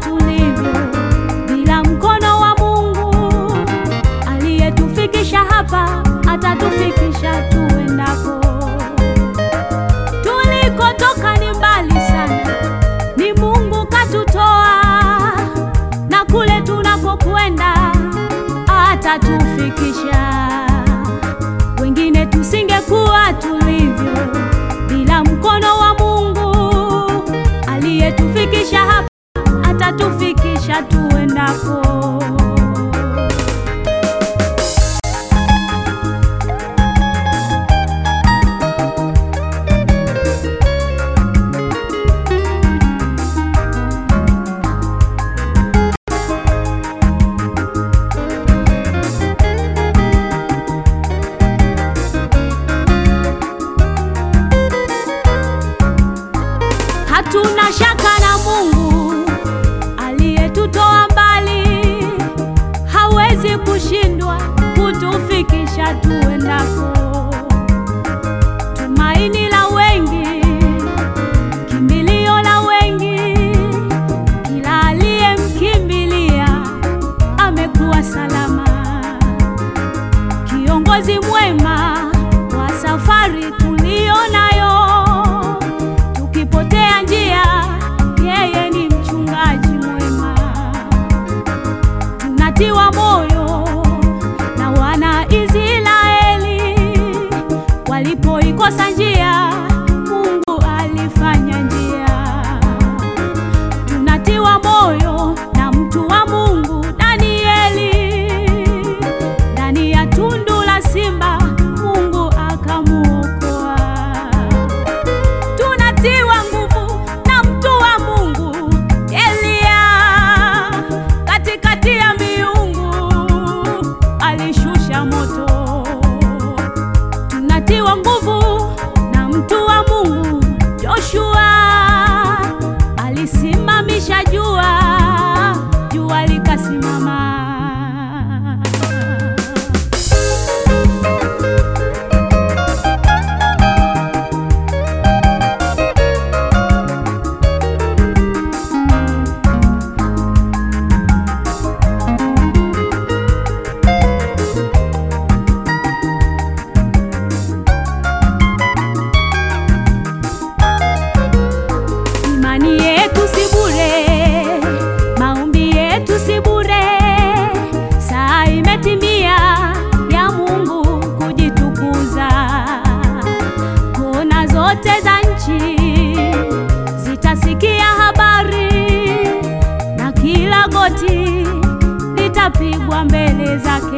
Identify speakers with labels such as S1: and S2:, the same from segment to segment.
S1: to leave amor. 爱。nchi zitasikia habari na kila goti litapigwa mbele zake.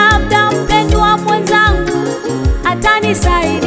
S1: Labda mpendwa mwenzangu atanisaidia,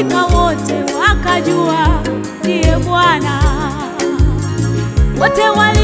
S1: Wakafika wote wakajua ndiye Bwana. Wote wali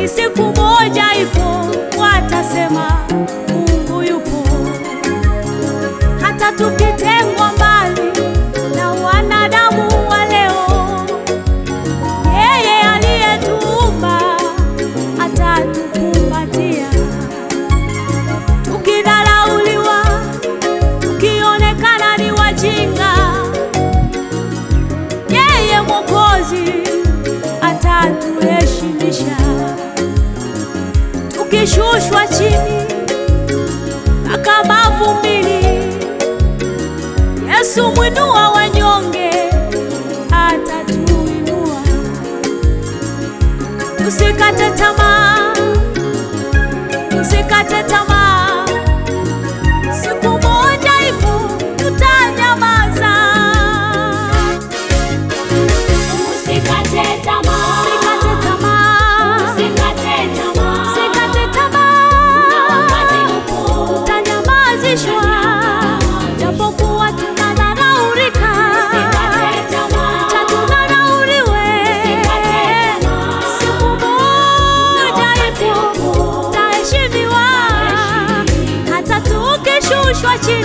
S1: que se eu é tini Nakabavumili Yesu não wawa chote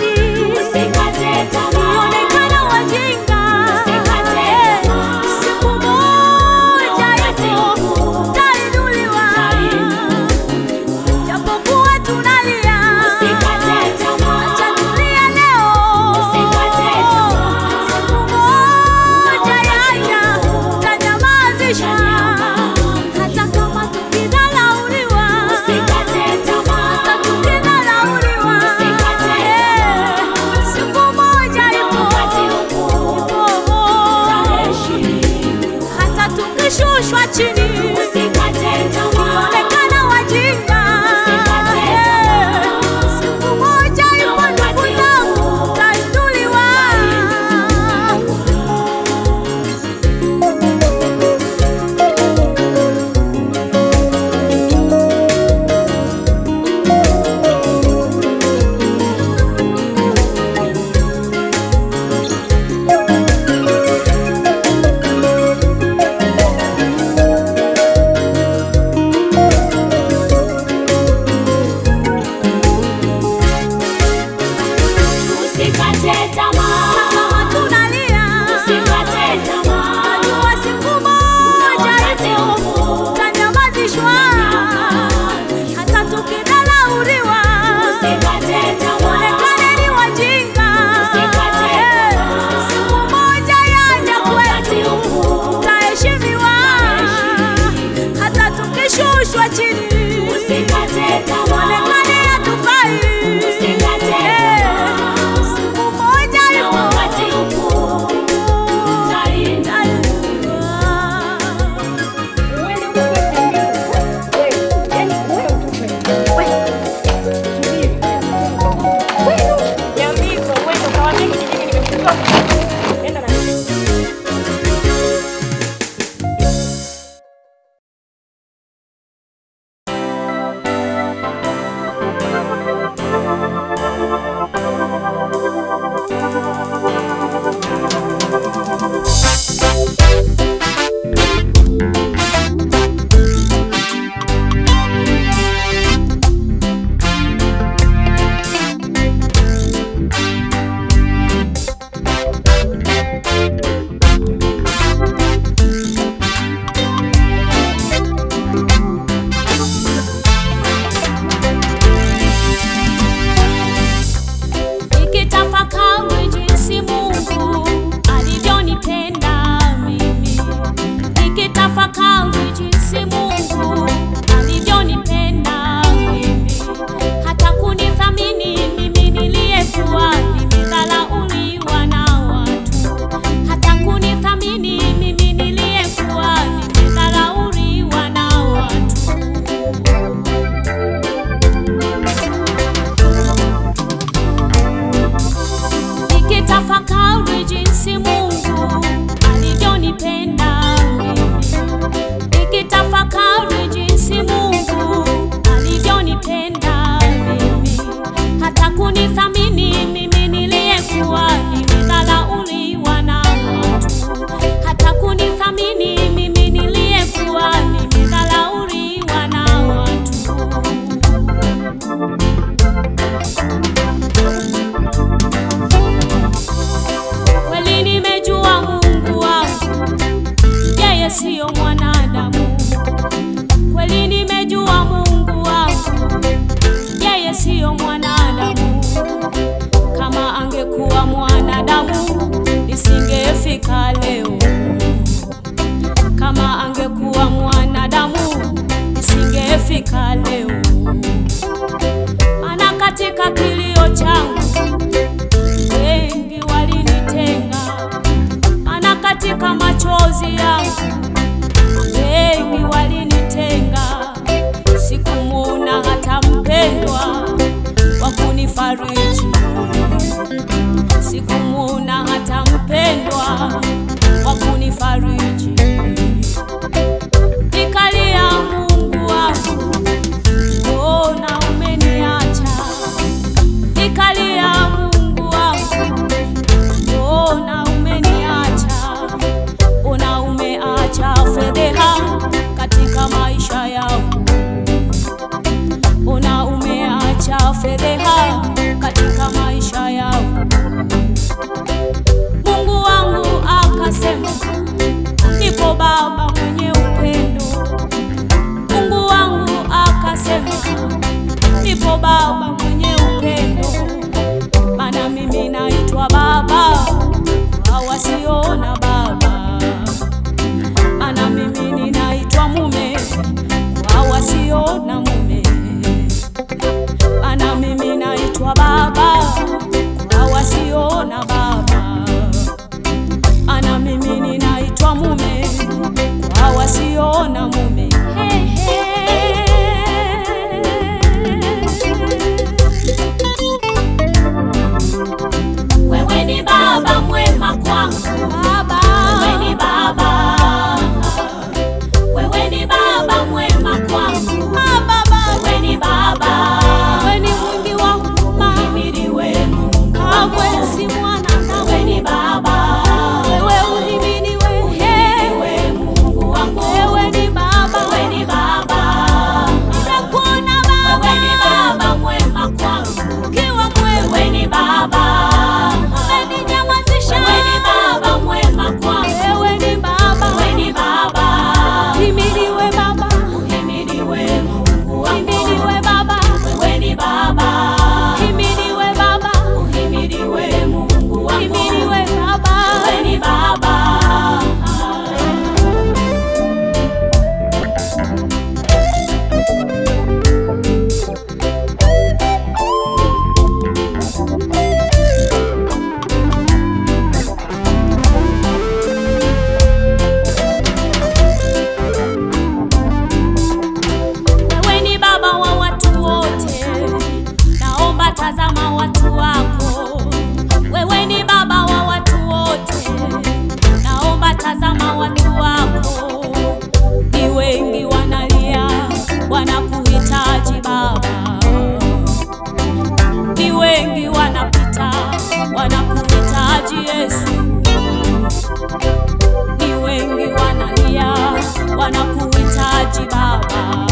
S1: 抱抱